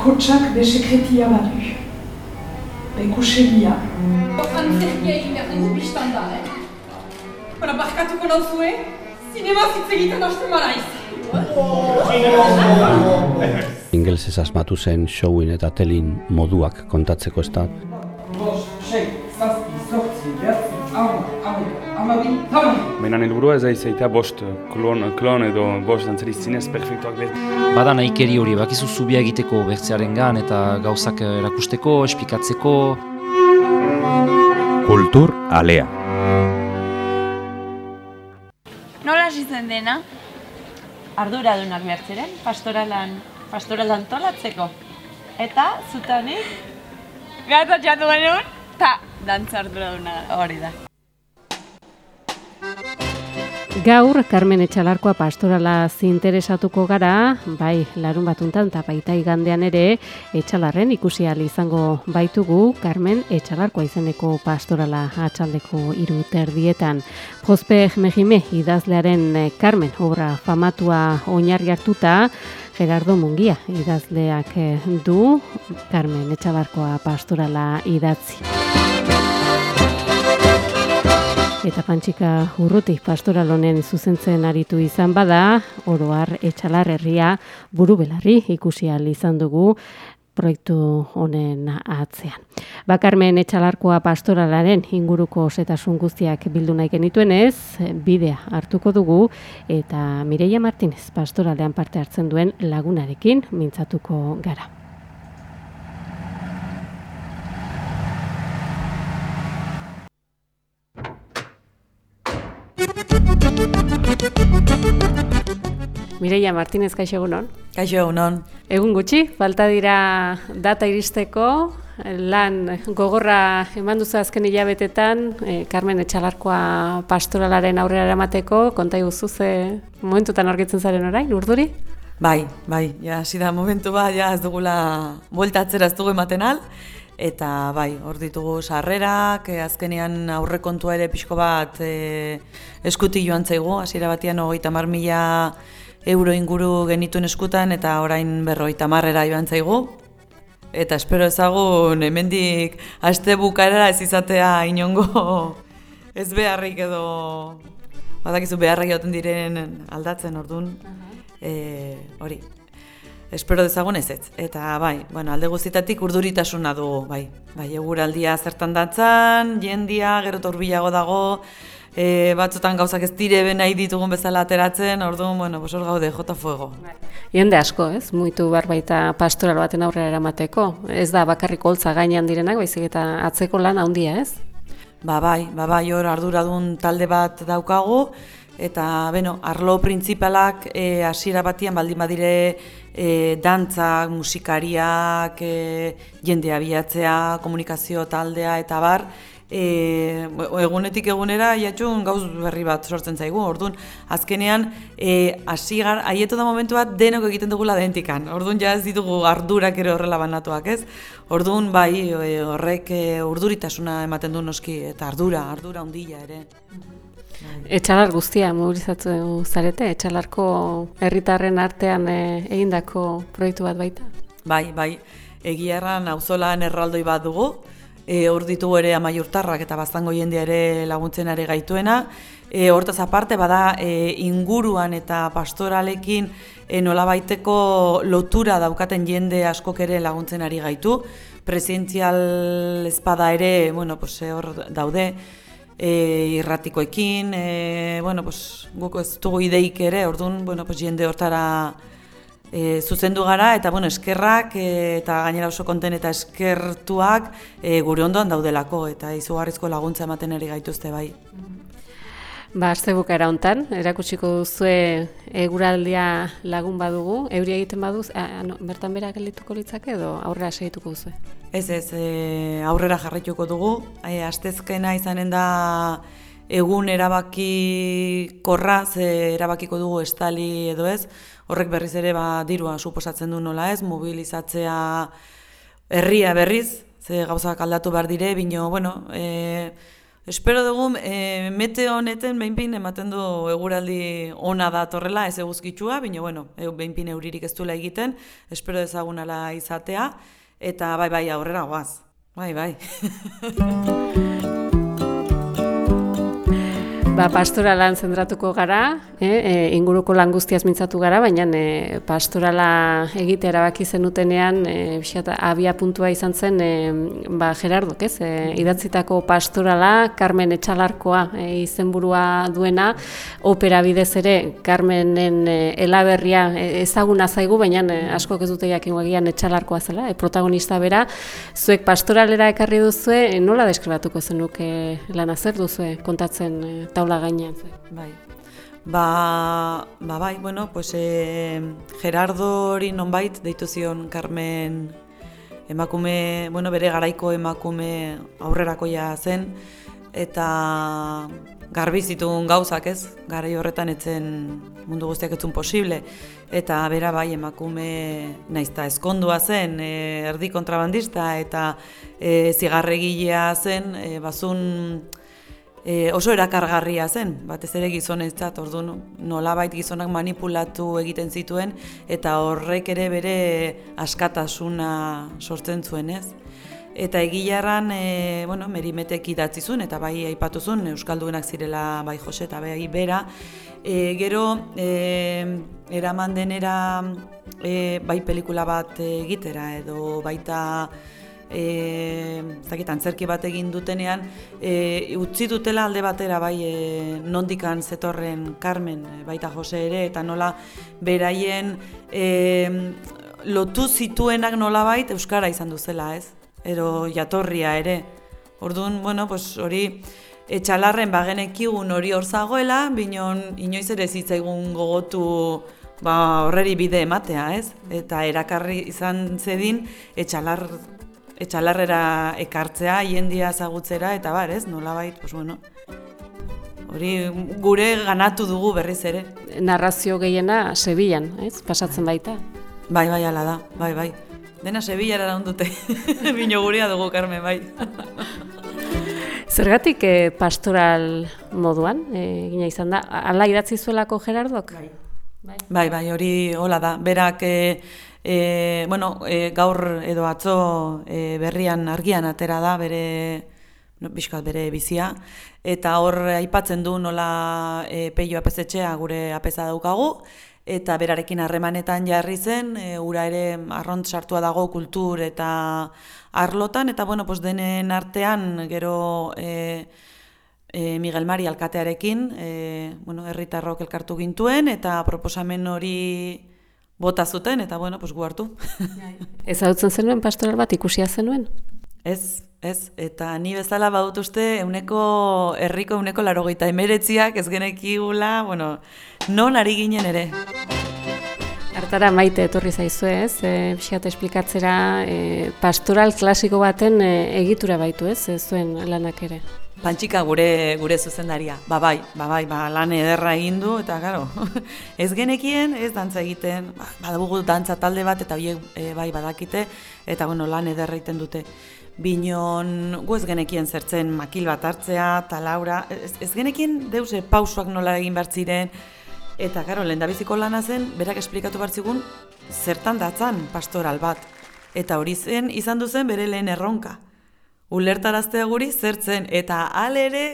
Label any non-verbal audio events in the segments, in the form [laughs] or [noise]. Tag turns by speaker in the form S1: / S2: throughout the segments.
S1: bakotsak be sekretia badu. Be kusegia.
S2: Antzerkia egin behar dugu biztan da, eh? Bara, barkatuko nauzue, zinema zitz egiten hasten maraiz.
S3: Ingelsez asmatu zen showin eta telin moduak kontatzeko ez da.
S4: Baina helburua ez aizaita bost klon, klon edo bost dantzari zinez perfektuak lehen.
S5: Bada nahikeri hori, bakizu zubia egiteko bertzearen gan eta gauzak erakusteko, esplikatzeko.
S6: Kultur alea.
S7: Nola hasi zen dena? Arduradunak bertzeren, pastoralan, pastoralan tolatzeko. Eta, zutanik? Gatzatxatu genuen, ta, dantza arduraduna hori da.
S8: Gaur, Carmen Etxalarkoa pastorala zinteresatuko gara, bai, larun batuntan eta baita igandean ere, Etxalarren ikusi izango baitugu, Carmen Etxalarkoa izeneko pastorala atxaldeko hiru terdietan. Jospe Mejime idazlearen eh, Carmen obra famatua oinarri hartuta, Gerardo Mungia idazleak eh, du, Carmen Etxalarkoa pastorala idatzi. Eta pantxika urruti pastoral honen zuzentzen aritu izan bada, oroar etxalar herria buru belarri ikusi izan dugu proiektu honen atzean. Bakarmen etxalarkoa pastoralaren inguruko setasun guztiak bildu nahi genituenez, bidea hartuko dugu eta Mireia Martinez pastoralean parte hartzen duen lagunarekin mintzatuko gara. Mireia Martinez, kaixo egunon.
S9: Kaixo egunon.
S8: Egun gutxi, falta dira data iristeko, lan gogorra eman duzu azken hilabetetan, eh, Carmen Etxalarkoa pastoralaren aurrera eramateko, konta iguzu ze momentutan aurkitzen zaren orain, urduri?
S9: Bai, bai, ja, hasi da momentu bat, ja, ez dugula bueltatzera ez dugu ematen al, eta bai, hor ditugu sarrerak, eh, azkenean aurrekontua ere pixko bat eh, eskuti joan zaigu, hasiera batean hogeita mar mila euro inguru genituen eskutan eta orain berroita marrera joan zaigu. Eta espero ezagun hemendik aste bukarera ez izatea inongo [laughs] ez beharrik edo badakizu beharrak joten diren aldatzen ordun. E, hori. Espero dezagun ez ez. Eta bai, bueno, alde guztietatik urduritasuna dugu, bai. Bai, eguraldia zertan datzan, jendia, gero torbilago dago, e, batzutan gauzak ez dire nahi ditugun bezala ateratzen, orduan, bueno, bosor gaude, jota fuego.
S8: Jende asko, ez? Muitu behar baita pastoral baten aurrera eramateko. Ez da bakarrik holtza gainean direnak, baizik eta atzeko lan handia, ez?
S9: Ba bai, ba bai, hor arduradun talde bat daukagu, eta, beno, arlo printzipalak e, hasiera batian baldin badire e, dantzak, musikariak, e, jende abiatzea, komunikazio taldea eta bar, e, egunetik egunera jatxun gauz berri bat sortzen zaigu, orduan azkenean e, asigar, haietu da momentu bat denok egiten dugula dentikan, orduan ja ez ditugu ardurak ere horrela banatuak ez, orduan bai e, horrek e, urduritasuna ematen du noski eta ardura, ardura ondila ere.
S8: Etxalar guztia mobilizatu zarete, etxalarko herritarren artean e, egindako proiektu bat baita?
S9: Bai, bai, egia erran auzolan erraldoi bat dugu, e, hor ditugu ere amaiurtarrak eta baztango jendea ere laguntzen ari gaituena. E, hortaz aparte, bada e, inguruan eta pastoralekin e, nolabaiteko lotura daukaten jende askok ere laguntzen ari gaitu. Presentzial espada ere, bueno, pues, hor daude, e, irratikoekin, e, bueno, pues, guk ez dugu ideik ere, orduan, bueno, pues, jende hortara e, zuzendu gara eta bueno, eskerrak e, eta gainera oso konten eta eskertuak e, gure ondoan daudelako eta izugarrizko laguntza ematen eri gaituzte bai.
S8: Ba, azte bukaera hontan, erakutsiko duzue eguraldia lagun badugu, euria egiten baduz, a, no, bertan bera geldituko litzake edo aurrera segituko duzue?
S9: Ez ez, e, aurrera jarraituko dugu, e, astezkena izanen da egun erabaki korra, ze erabakiko dugu estali edo ez, horrek berriz ere ba, dirua suposatzen du nola ez, mobilizatzea herria berriz, ze gauzak aldatu behar dire, bino, bueno, e, Espero dugu e, meteo honeten behinpin ematen du eguraldi ona da torrela, ez eguzkitsua, baina bueno, e, behinpin euririk ez duela egiten, espero dezagunala izatea, eta bai bai aurrera goaz. Bai, bai. [laughs]
S8: Ba, pastoralan zentratuko gara, eh, e, inguruko lan guztiaz mintzatu gara, baina e, pastorala egite erabaki zenutenean, e, abia puntua izan zen, e, ba, Gerardok, ez? E, idatzitako pastorala, Carmen Etxalarkoa e, izenburua duena, opera bidez ere, Carmenen e, elaberria e, ezaguna zaigu, baina e, asko ez dute jakin egian Etxalarkoa zela, e, protagonista bera, zuek pastoralera ekarri duzue, e, nola deskribatuko zenuke lana zer duzue kontatzen e, taula gainean.
S9: Bai. Ba, ba bai, bueno, pues e, Gerardo hori nonbait deitu zion Carmen emakume, bueno, bere garaiko emakume aurrerakoia zen eta garbi zituen gauzak, ez? Garai horretan etzen mundu guztiak etzun posible eta bera bai emakume naizta ezkondua zen, e, erdi kontrabandista eta e, zigarregilea zen, e, bazun e, oso erakargarria zen, batez ere gizonentzat, orduan nolabait gizonak manipulatu egiten zituen eta horrek ere bere askatasuna sortzen zuen, ez? Eta egilarran, e, bueno, merimetek idatzi zuen, eta bai aipatu zuen, Euskalduenak zirela bai Jose eta bai bera. E, gero, e, eraman denera e, bai pelikula bat egitera, edo baita e, zakit, antzerki bat egin dutenean, e, utzi dutela alde batera bai e, nondikan zetorren Carmen, e, baita Jose ere, eta nola beraien e, lotu zituenak nola bait Euskara izan duzela, ez? Ero jatorria ere. Orduan, bueno, pues hori etxalarren bagenekigun hori hor zagoela, binon inoiz ere zitzaigun gogotu ba, horreri bide ematea, ez? Eta erakarri izan zedin etxalar etxalarrera ekartzea, hiendia zagutzera, eta bar, ez, nola bait, pues bueno, hori gure ganatu dugu berriz ere.
S8: Narrazio gehiena Sevillan, ez, pasatzen baita.
S9: Bai, bai, ala da, bai, bai. Dena Sevillara da ondute, [laughs] bino gurea dugu, Carmen, bai. [laughs]
S8: Zergatik eh, pastoral moduan, eh, gina izan da, ala idatzi zuelako Gerardok?
S9: Bai. Bai, bai, hori hola da. Berak eh, E, bueno, e, gaur edo atzo e, berrian argian atera da bere no, bizkat bere bizia. Eta hor aipatzen du nola e, peio apezetxea gure apeza daukagu. Eta berarekin harremanetan jarri zen, e, ura ere arront sartua dago kultur eta arlotan. Eta bueno, pues denen artean gero e, e, Miguel Mari alkatearekin, e, bueno, herritarrok elkartu gintuen. Eta proposamen hori bota zuten, eta bueno, pues gu hartu.
S8: ez hau zenuen pastoral bat ikusia zenuen?
S9: Ez, ez, eta ni bezala badut uste euneko herriko euneko larogeita emeretziak ez genekigula, bueno, non ari ginen ere.
S8: Artara maite etorri zaizu ez, e, esplikatzera e, pastoral klasiko baten e, egitura baitu ez, ez zuen lanak ere.
S9: Pantxika gure gure zuzendaria. Ba bai, ba bai, ba lan ederra egin du eta claro, [laughs] ez genekien, ez dantza egiten, ba badugu dantza talde bat eta hoiek e, bai badakite eta bueno, lan ederra egiten dute. Binon, gu ez genekien zertzen makil bat hartzea, eta laura, ez, ez genekien deuse pausuak nola egin ziren eta karo, lehen lana zen, berak esplikatu bartzigun, zertan datzan pastoral bat. Eta hori zen, izan duzen bere lehen erronka ulertaraztea guri zertzen eta al ere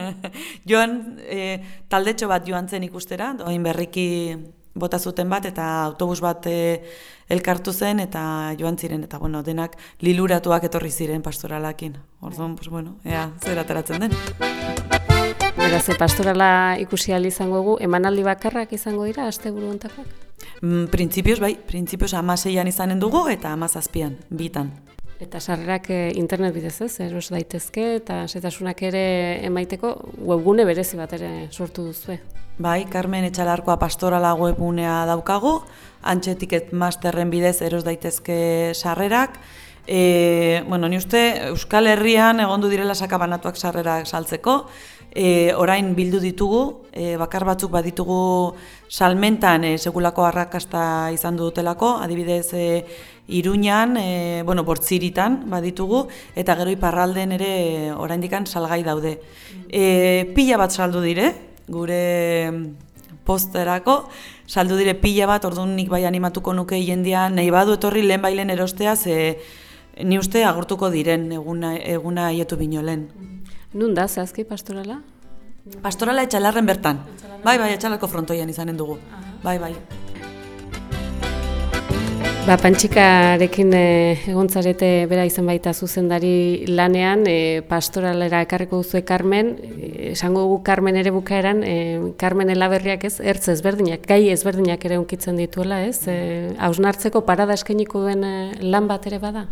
S9: [laughs] joan e, taldetxo bat joan zen ikustera, oin berriki bota zuten bat eta autobus bat e, elkartu zen eta joan ziren eta bueno, denak liluratuak etorri ziren pastoralakin. Orduan, pues bueno, ea, zer ateratzen den.
S8: Beraz, pastorala ikusi izango gu, emanaldi bakarrak izango dira, aste buru ontakoak?
S9: Mm, printzipioz, bai, printzipioz amaseian izanen dugu eta amazazpian, bitan.
S8: Eta sarrerak eh, internet bidez ez, eros daitezke eta setasunak ere emaiteko webgune berezi bat ere sortu duzue.
S9: Bai, Carmen Etxalarkoa pastorala webgunea daukagu, antxetiket masterren bidez eros daitezke sarrerak. E, bueno, ni uste Euskal Herrian egondu direla sakabanatuak sarrerak saltzeko, E, orain bildu ditugu, e, bakar batzuk baditugu salmentan e, segulako arrakasta izan dutelako, adibidez e, Iruñan, e, bueno, bortziritan baditugu, eta gero iparralden ere e, oraindikan salgai daude. E, pila bat saldu dire, gure posterako, saldu dire pila bat, orduan nik bai animatuko nuke jendia, nahi badu etorri lehen bailen erostea, ze ni uste agurtuko diren eguna, eguna aietu binolen.
S8: Nun da, zehazki pastorala?
S9: Pastorala etxalarren bertan. Bai, bai, etxalarko frontoian izanen dugu. Bai, bai.
S8: Ba, pantxikarekin e, egontzarete bera izan baita zuzendari lanean, e, pastoralera ekarriko duzu Carmen, e, esango dugu Carmen ere bukaeran, e, Carmen elaberriak ez, ertz ezberdinak, gai ezberdinak ere unkitzen dituela, ez? E, hausnartzeko parada eskainiko duen e, lan bat ere bada?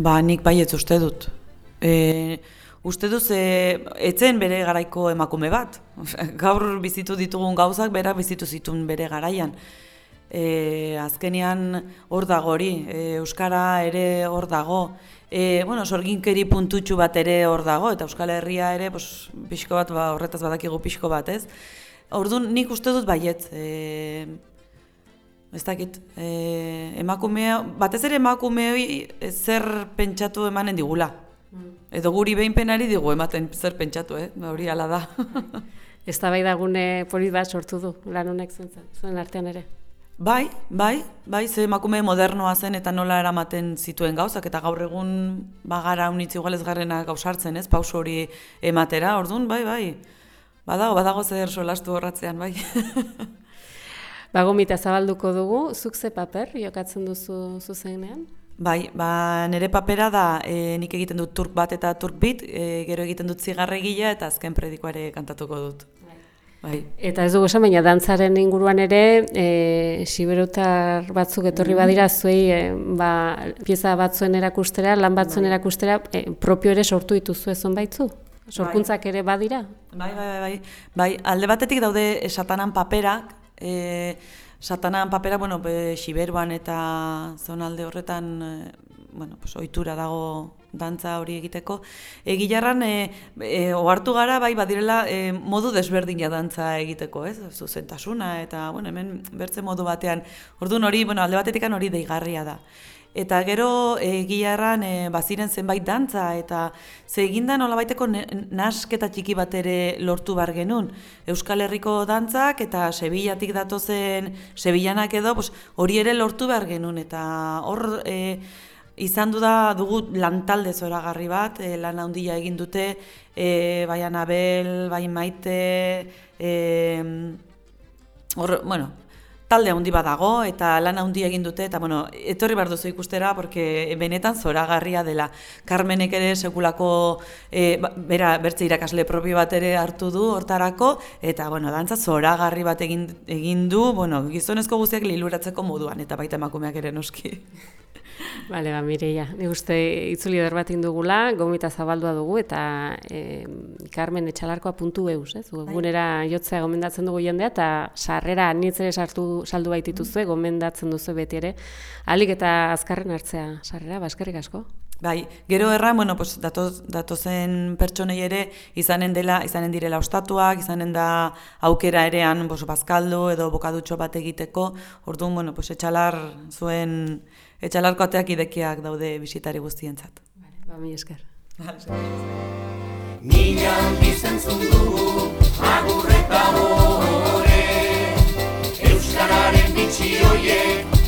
S9: Ba, nik baietz uste dut. E, uste duz, e, etzen bere garaiko emakume bat. [laughs] Gaur bizitu ditugun gauzak, bera bizitu zitun bere garaian. E, azkenean hor dago hori, e, Euskara ere hor dago, e, bueno, sorginkeri puntutxu bat ere hor dago, eta Euskal Herria ere, pues, pixko bat, ba, horretaz badakigu pixko bat, ez? Orduan nik uste dut baiet, e, ez dakit, e, emakumea, batez ere emakumeoi zer pentsatu emanen digula. Edo guri behin penari digu ematen zer pentsatu, eh? Ba, hori ala da. [laughs]
S8: Ez da bai dagune polit bat sortu du, lan honek zuen, zuen artean ere.
S9: Bai, bai, bai, ze emakume modernoa zen eta nola eramaten zituen gauzak, eta gaur egun bagara unitzi igualez garrena gauzartzen, ez, pauso hori ematera, orduan, bai, bai, badago, badago zer solastu horratzean, bai. [laughs]
S8: Bagomita zabalduko dugu, zuk ze paper jokatzen duzu zuzenean?
S9: Bai, ba, nire papera da, e, nik egiten dut turk bat eta turk bit, e, gero egiten dut zigarregila eta azken predikoare kantatuko dut. Bai.
S8: Eta ez dugu esan, baina dantzaren inguruan ere, e, siberutar batzuk etorri badira zuei, e, ba, pieza batzuen erakustera, lan batzuen erakustera, e, propio ere sortu dituzu ezon baitzu? Sorkuntzak ere badira?
S9: Bai, bai, bai, bai. Bai, alde batetik daude satanan paperak, e, satanan papera, bueno, be, siberuan eta zonalde horretan, e, bueno, pues, ohitura dago dantza hori egiteko. Egilarran e, e, ohartu gara bai badirela e, modu desberdina dantza egiteko, ez? Zuzentasuna eta bueno, hemen bertze modu batean. Orduan hori, bueno, alde batetikan hori deigarria da. Eta gero egiarran e, baziren zenbait dantza eta ze eginda nolabaiteko nasketa txiki bat ere lortu bar genuen. Euskal Herriko dantzak eta Sevillatik datozen Sevillanak edo pues, hori ere lortu behar genuen eta hor e, izan du da dugu lantalde zoragarri bat, e, lan handia egin dute, e, bai Anabel, bai Maite, e, hor, bueno, talde handi badago eta lan handia egin dute eta bueno, etorri bar duzu ikustera porque benetan zoragarria dela. Carmenek ere sekulako e, bera bertze irakasle propio bat ere hartu du hortarako eta bueno, dantza zoragarri bat egin egin du, bueno, gizonezko guztiak liluratzeko moduan eta baita emakumeak ere noski.
S8: Bale, ba, Mireia, ni uste itzuli eder bat indugula, gomita zabaldua dugu, eta e, Carmen etxalarkoa puntu eus, ez? Gunera jotzea gomendatzen dugu jendea, eta sarrera nitzere sartu saldu baitituzue, gomendatzen duzu beti ere, alik eta azkarren hartzea sarrera, baskerrik asko?
S9: Bai, gero erran, bueno, pues, datoz, datozen pertsonei ere izanen dela, izanen direla ostatuak, izanen da aukera erean pues, bazkaldu edo bokadutxo bat egiteko, orduan, bueno, pues, etxalar zuen etxalarko ateak idekiak daude bisitari guztientzat.
S8: Vale, ba, mi esker.
S6: Mila bizentzun dugu, agurreta hore, Euskararen bitxi hoiek,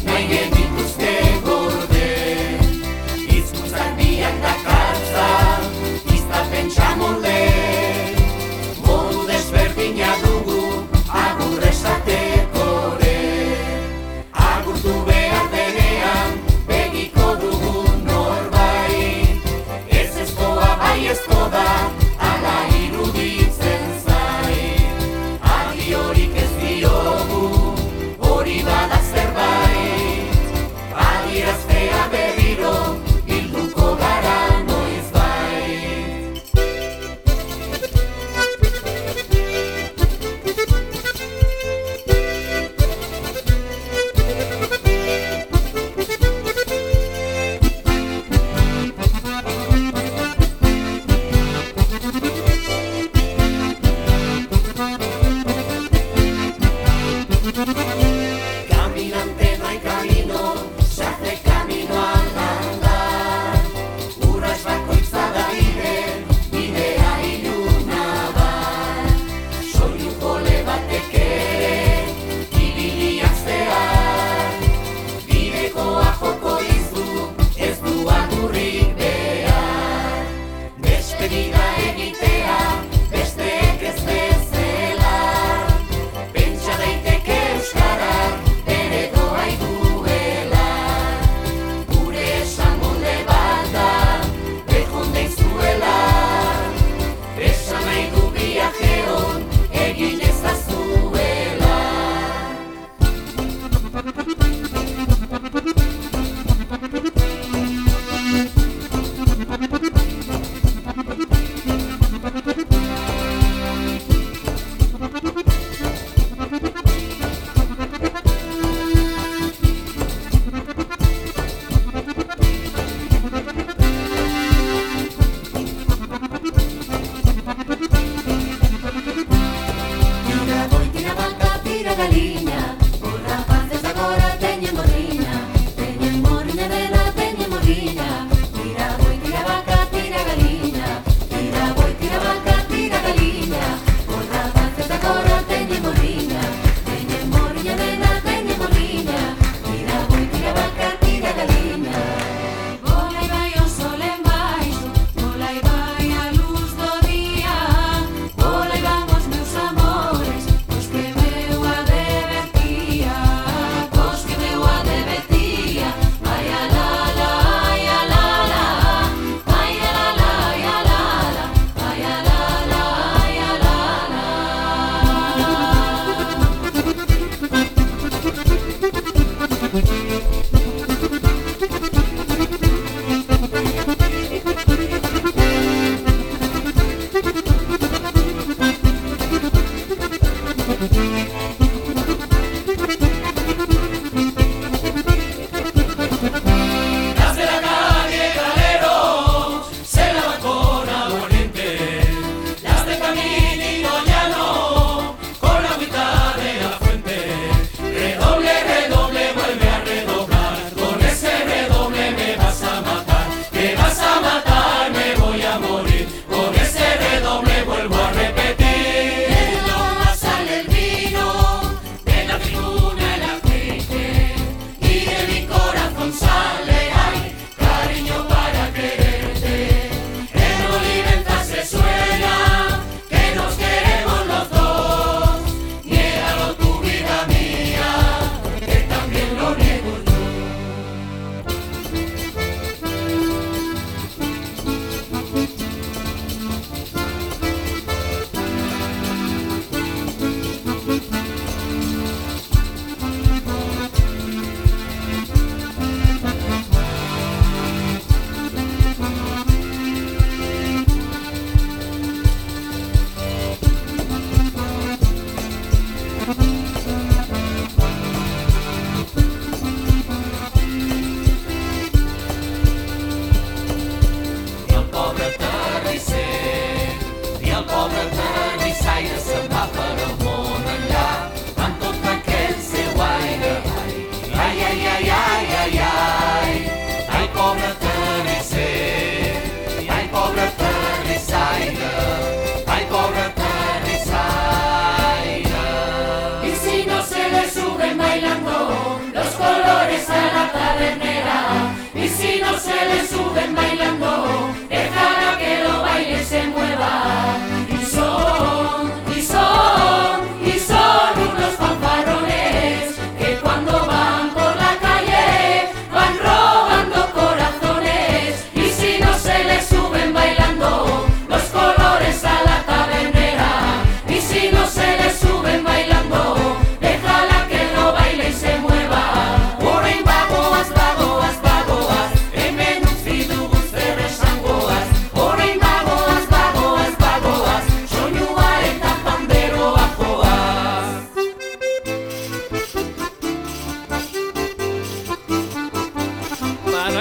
S6: y si no se le sube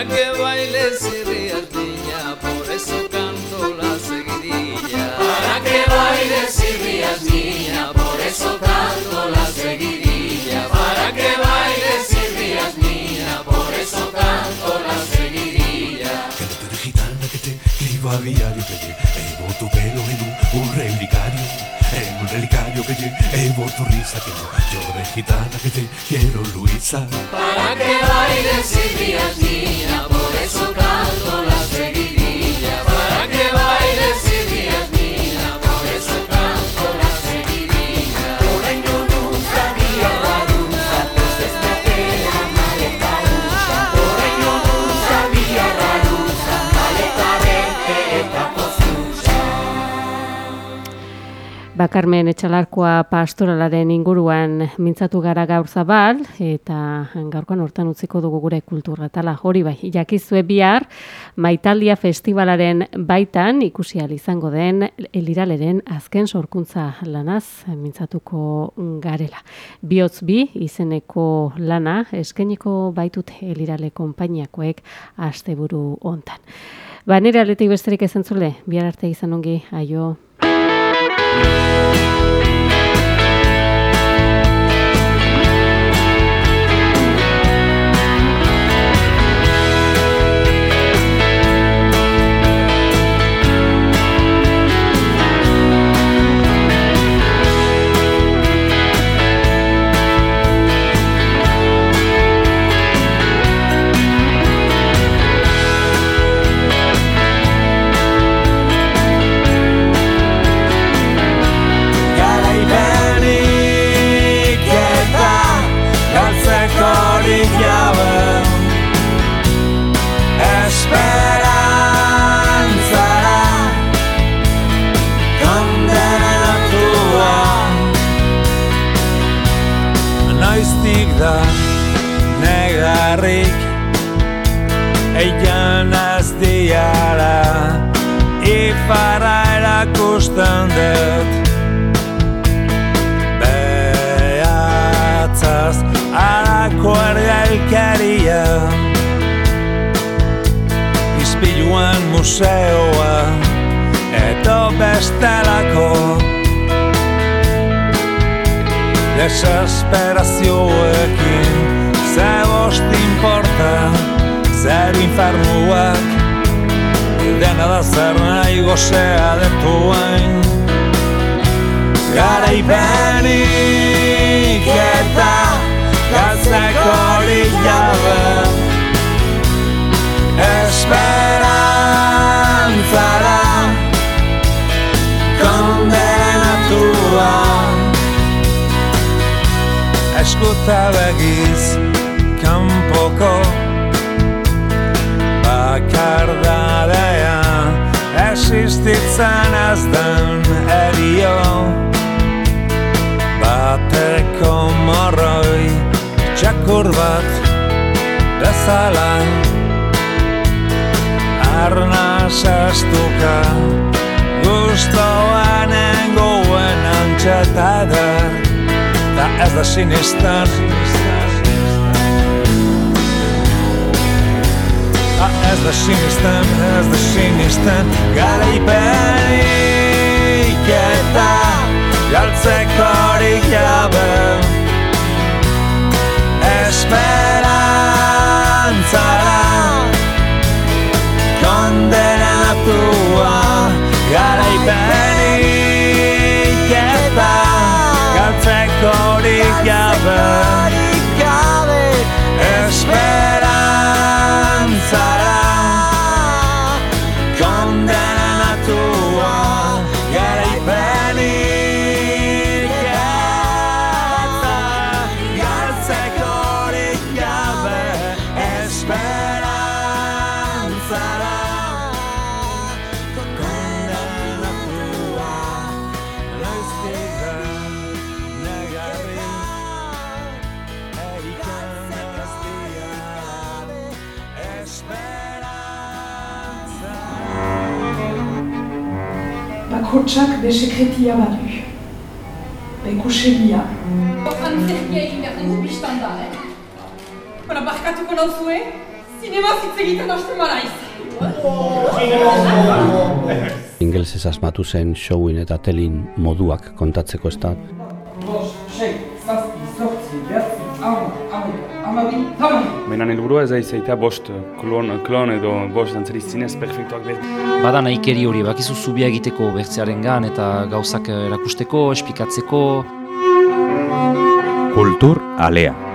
S6: Pa' que bailes y rías, niña, por eso canto la seguidilla.
S10: Para que bailes y rías, niña, por eso canto la seguidilla.
S6: Para que bailes y rías, niña, por eso canto la seguidilla.
S11: Que no te que te a diario, que te relicario que llevo tu risa que no llores gitana que te quiero Luisa.
S6: Para que bailes Silvia niña, por eso canto la seguidilla.
S8: Bakarmen etxalarkoa pastoralaren inguruan mintzatu gara gaur zabal, eta gaurkoan hortan utziko dugu gure kulturretala. Hori bai, jakizue bihar, Maitaldia Festivalaren baitan ikusi izango den eliraleren azken sorkuntza lanaz mintzatuko garela. Biotz bi izeneko lana eskainiko baitut elirale konpainiakoek asteburu hontan. Ba, nire aletik besterik ezen zule, bihar arte izan ongi, aio.
S10: Garaipenik dut Beatzaz arako ergailkaria Izpiluan museoa Eto bestelako. Desesperazioekin Ze bost importa Zer infernuak. Dena da zer nahi gozea detuain Garaipenik eta galtzekorik jabe. Esperantzara kondenatua. Eskuta begiz kanpoko bakardadea. Existitzen ez den erio Bateko morroi txakur bat bezala. Arnaz estuka Gustoan engoen antxeta Ta ez da sinistan Ta ez da sinistan, ez da sinistan Garaipenik eta galtzekorik jabe
S2: Bakotsak be sekretia badu. Be kuxegia. Antzerkia egin behar dugu biztan da, eh? Bara, barkatuko nauzue, zinema zitz egiten hasten maraiz.
S3: Ingelsez asmatu zen showin eta telin moduak kontatzeko ez da
S4: Baina helburua ez aizaita bost klon, klon edo bost dantzari zinez perfektuak behar.
S5: Bada nahikeri hori, bakizu zubia egiteko bertzearen gan eta gauzak erakusteko, espikatzeko.
S12: Kultur alea.